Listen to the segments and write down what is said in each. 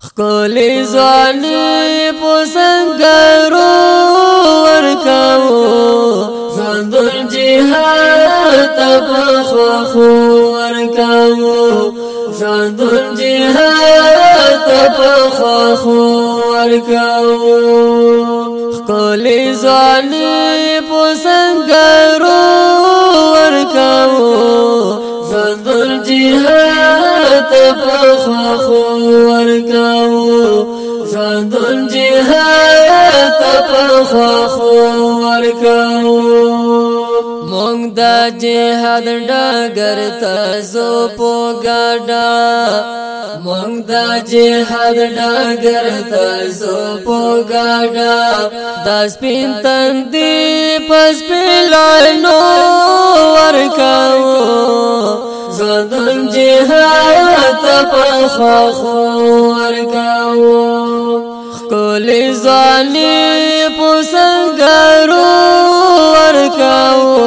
خکلی زانی پسنگرو ورکاو زندل جهاد تبخو خو ورکاو زندل جهاد تبخو خو ورکاو خکلی زانی پسنگرو ورکاو زندل جهاد تبخو ژوندون جهاد ته خو خو ورکاو مونږ د جهاد ډګر ته زو پوګاډا مونږ د جهاد ډګر ته زو پوګاډا د سپین تندې پس پلانو ورکاو ژوندون جهاد ته خو خو ورکاو کولی زانی پوسنگارو ورکاو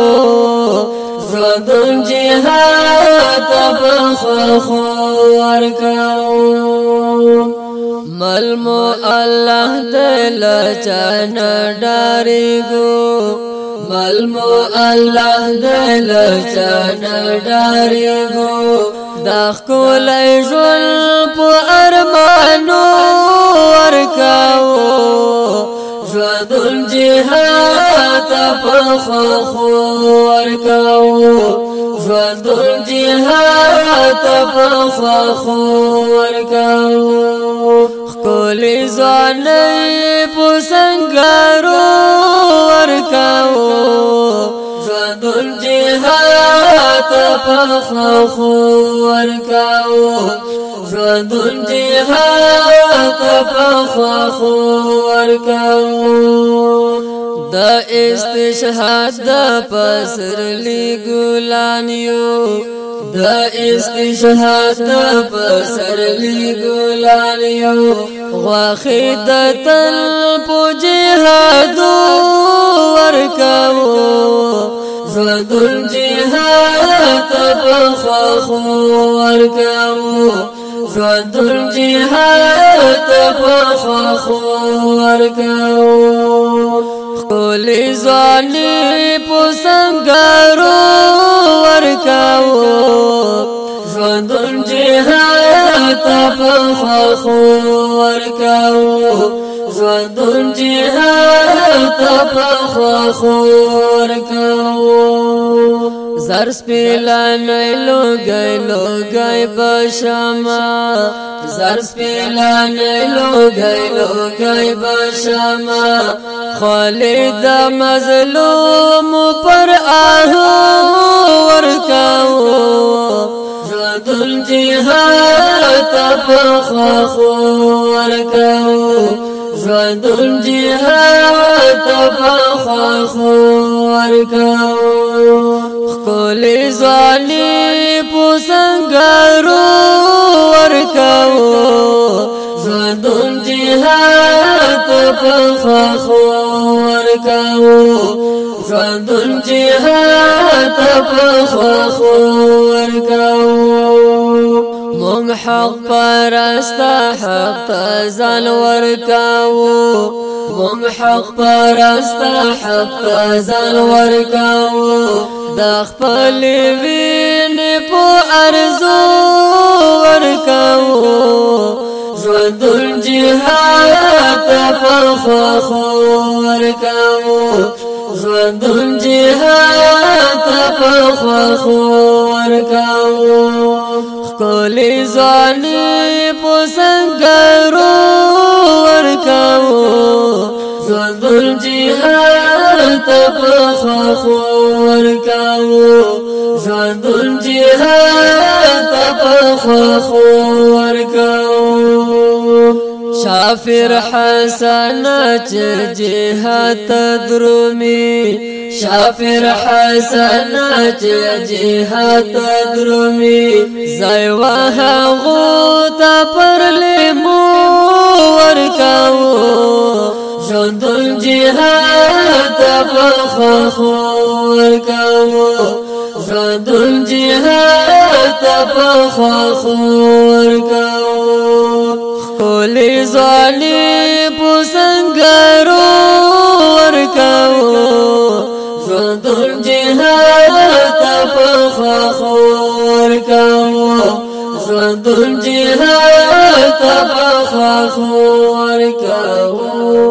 زدن جهات بخخو ورکاو ملمو الله دل چان ډارګو ملمو الله دل چان ډارګو دا خپل ژوند په ارمانو ورکاو ژوند جهاد په خو ورکاو ژوند جهاد په خو ورکاو خپل ځان په څنګه ورکاو دون جهات پخلا خور کاو ژوندون جهات پخلا خور کاو دا استشهاد دا پسر لی ګلانیو دا استشهاد پسر لی ګلالیو غواخی د تل پوجهادو ورکاو زد الجهاد تبخا خور کمو زد الجهاد تبخا خور کمو خولی زالی پسنگارو ورکاو زد الجهاد تبخا خور کمو زد الجهاد ته په خور کو زر سپیلا مې لوګي لوګي بشما زر سپیلا می لوګي لوګي بشما خالد مظلوم پر آه ورکاو زدل جهاد تفخ ورکاو غدون جهاد تبخوا خور کاو خکولی زوالی پوسنگارو ور کاو غدون جهاد تبخوا خور کاو غدون جهاد تبخوا خور کاو مونږ حق پرستا حق ځان ورکاو مونږ حق پرستا حق ځان ورکاو د خپل وینې په ارزو ورکاو ژوند جهاد په خو ورکاو ژوند جهاد په خو ورکاو خپل ځواني پسنګرو ورکاو ژوندون جهاد په خو ورکاو ژوندون جهاد په خو مسافر حسن چې جهاد درومي شافر حسن چې جهاد درومي زایوا هغه ته پر لمو ورکاو ژوندون جهاد په خو ورکاو خدون جهاد تفخوا خور کاو خولی زالی پسنگرو ورکاو خدون جهاد تفخوا خور کاو خدون جهاد تفخوا خور کاو